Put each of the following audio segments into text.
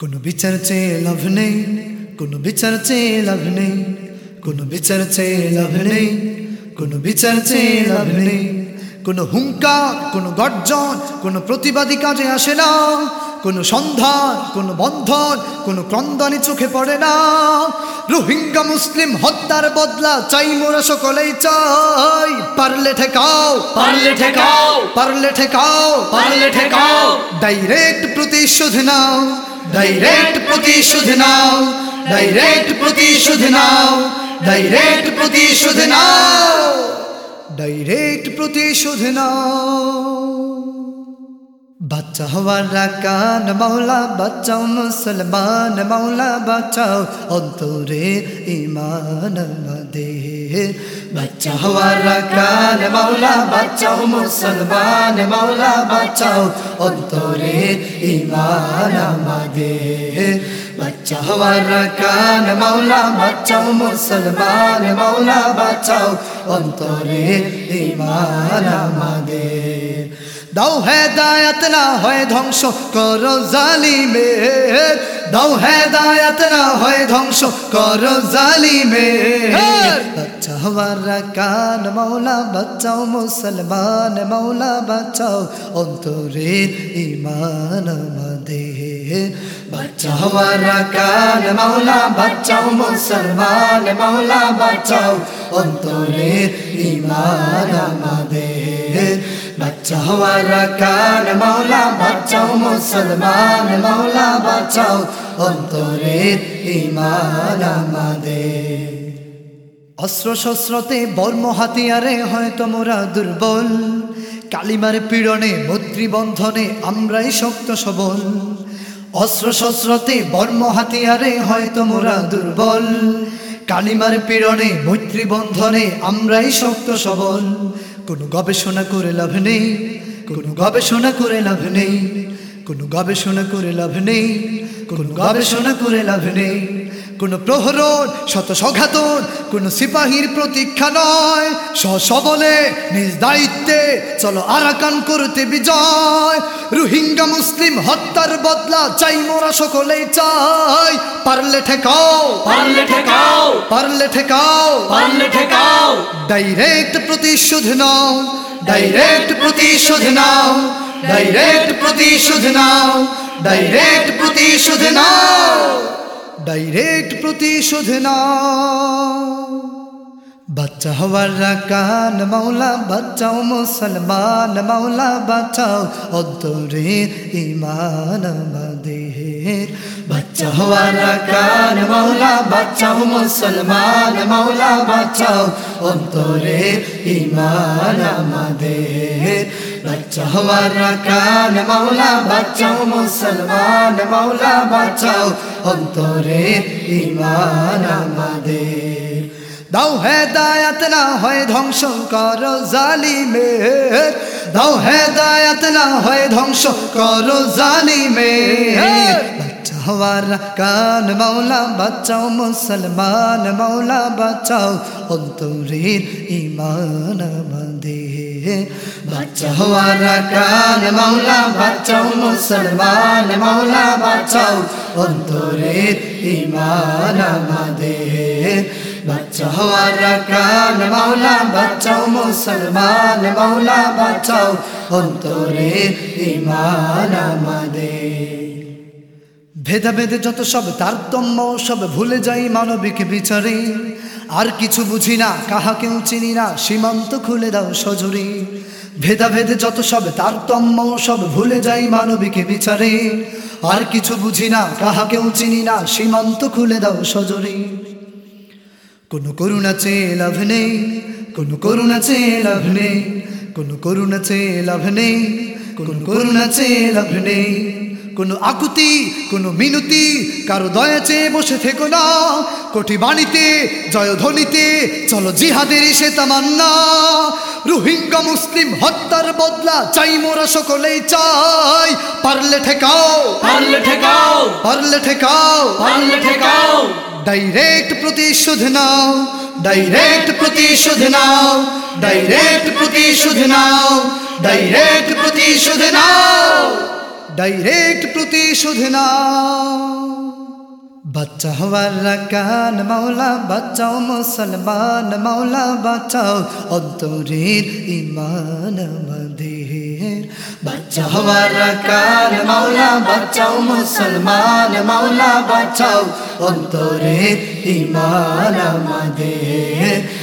কোনো বিচার চেয়ে লাভ নেই কোনো বিচার চেয়ে লাভ নেই কোনো বিচার চেয়ে লাভ নেই কোনো বিচার চেয়ে লাভ নেই কোনো হুঙ্কার কোনো গর্জন কোনো প্রতিবাদী কাজে আসে না কোনো সন্ধান কোনো বন্ধন কোনো ক্রন্দনে চোখে পড়ে না। রোহিঙ্গা মুসলিম হত্যার বদলা চাই মোরা সকলেই চাই। পারলে ঠেকাও পারলে ঠেকাও। পারলে ঠেকাও পারলে ঠেকাও। ডাইরেক্ট প্রতিশোধ নাও। ডাইরেক্ট প্রতিশোধ নাও ডাইরেক্ট প্রতিশোধ নাও ডাইরেক্ট প্রতিশোধ নাও ডাইরেক্ট প্রতিশোধ নাও। বাচ্চা হওয়ার রাকান মাওলা বাচ্চাও মুসলমান, মাওলা বাঁচাও, অন্তরে ইমান আমাদের বাচ্চা হওয়ার রাকান মাওলা বাঁচাও, মুসলমান, মাওলা বাঁচাও, অন্তরে ইমান আমাদের বাচ্চা হওয়ার রাকান মাওলা বাঁচাও, মুসলমান, মাওলা বাঁচাও, অন্তরে ইমান আমাদের দাও হেদায়ত না হয় ধ্বংস করো জালিমের। দাও হেদায়ত না হয় ধ্বংস করো জালিমের। বাচ্চা হওয়ার কান মৌলা বাচ্চাও মুসলমান মৌলা বাচ্চাও অন্তরের ইমান আমাদের। বাচ্চা হওয়ার কান মৌলা বাচ্চাও মুসলমান মৌলা বাচ্চাও অন্তরের ইমান আমাদের। বাচ্চা হওয়ার কান মৌলা বাচ্চাও মুসলমান মৌলা বাঁচাও, অন্তরের ইমান অস্ত্র শস্ত্রতে বর্ম হাতিয়ারে হয়তো মোরা দুর্বল। কালিমার পীড়নে বন্ধনে আমরাই শক্ত সবল। অস্ত্র শস্ত্রতে বর্ম হাতিয়ারে হয়তো মোরা দুর্বল। কালিমার পীড়নে বন্ধনে আমরাই শক্ত সবল। কোনো গবেষণা করে লাভ নেই, কোনো গবেষণা করে লাভ নেই, কোনো গবেষণা করে লাভ নেই, কোনো গবেষণা করে লাভ নেই। কোন প্রহরণ শত সঘাতন কোন সিপাহীর প্রতীক্ষা নয়। সবলে নিজ দায়িত্বে চলো আরাকান করতে বিজয়। রোহিঙ্গা মুসলিম হত্যার বদলা চাই মোরা সকলেই চাই। পারলে ঠেকাও পারলে ঠেকাও। পারলে ঠেকাও পারলে ঠেকাও। ডাইরেক্ট প্রতিশোধ নাও ডাইরেক্ট প্রতিশোধ নাও ডাইরেক্ট প্রতিশোধ নাও ডাইরেক্ট প্রতিশোধ নাও। ডাইরেক্ট প্রতিশোধ বাচ্চা হওয়ার রাকান, মাওলা বাচ্চাও মুসলমান, মাওলা বাঁচাও অন্তরে ইমান আমাদের। বাচ্চা হওয়ার রাকান, মাওলা বাচ্চাও মুসলমান, মাওলা বাঁচাও অন্তরে ইমান আমাদের। বাচ্চা হওয়ার বাঁচাও মুসলমান মাওলা বাঁচাও ইমান দাও না হয় ধ্বংস কর জালিমের দাও হেদায়াত না হয় ধ্বংস কর জালিমের হওয়ার কান মাওলা বাচ্চাও মুসলমান মাওলা বাঁচাও অন্তরের ইমান আমাদের বাচ্চা হওয়ার কান মাওলা বাচ্চাও মুসলমান, মাওলা বাঁচাও অন্তরের ইমান আমাদের। বাচ্চা হওয়ার কান মাওলা বাচ্চাও মুসলমান, মাওলা বাঁচাও অন্তরে ইমান আমাদের। ভেদাভেদে যত সব তারতম্য, সব ভুলে যাই মানবিক বিচারে। আর কিছু বুঝি না, কাহাকেও চিনি না, সীমান্ত খুলে দাও সজরে। ভেদাভেদে যত সব তারতম্য, সব ভুলে যাই মানবিক বিচারে। আর কিছু বুঝি না, কাহাকেও চিনি না, সীমান্ত খুলে দাও সজরে। কোনো করুণা চেয়ে লাভ নেই, কোনো করুণা চেয়ে লাভ নেই, কোনো করুণা চেয়ে লাভ নেই, কোনো করুণা চেয়ে লাভ নেই। কোনো আকুতি কোনো মিনতি কারও দয়া চেয়ে বসে থেকো না। কোটি বাণীতে জয়ধ্বনিতে চলো জিহাদের সে তামান্না। রোহিঙ্গা মুসলিম হত্যার বদলা চাই মোরা সকলেই চাই। পারলে ঠেকাও পারলে ঠেকাও। পারলে ঠেকাও পারলে ঠেকাও। ডাইরেক্ট প্রতিশোধ নাও ডাইরেক্ট প্রতিশোধ নাও ডাইরেক্ট প্রতিশোধ নাও ডাইরেক্ট প্রতিশোধ নাও। ডাইরেক্ট প্রতিশোধ না। বাচ্চা হওয়ার কান মাওলা বাচ্চাও মুসলমান, মাওলা বাঁচাও, অন্তরের ইমান আমাদের। বাচ্চা হওয়ার কান মাওলা বাঁচাও, মুসলমান, মাওলা বাঁচাও, অন্তরের ইমান আমাদের।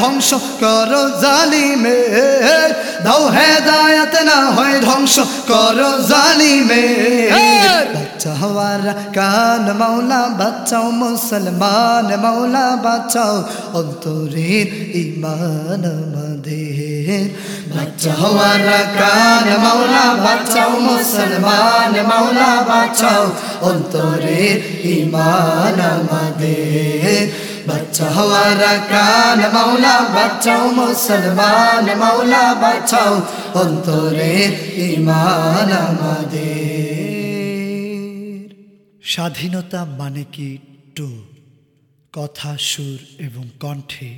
ধ্বংস করো জালিমের দাও হেদায়ত না হয়ে ধ্বংস করো জালিমের বাচ্চা হওয়ার কান মাওলা বাচ্চাও মুসলমান মাওলা বাঁচাও অন্তরের ইমান আমাদের বাচ্চা হওয়ার কান মাওলা বাঁচাও, মুসলমান মাওলা বাঁচাও অন্তরের ইমান আমাদের। বাচ্চা হওয়ার কান মাওলা বাঁচাও, মুসলমান মাওলা বাঁচাও অন্তরের ইমান আমাদের। স্বাধীনতা মানে কি টু? কথা সুর এবং কণ্ঠে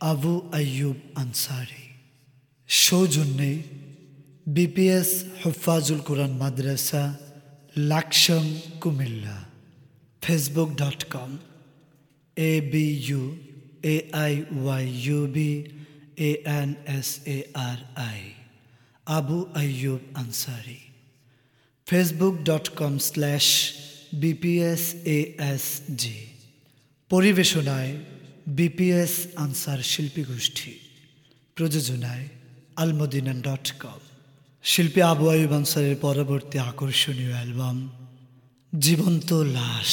আবু আয়ুব আনসারি। সৌজন্যে BPS Hafizul Quran Madrasa, Laksam Comilla, Facebook dot com A B U A I Y U B A N S A R I Abu Ayub Ansari, Facebook dot com slash BPS A S G পরিবেশনায় BPS Ansar শিল্পী গোষ্ঠী প্রযোজনায় Al Madina dot com শিল্পী আবু আয়ুব আনসারের পরবর্তী আকর্ষণীয় album জীবন্ত লাশ।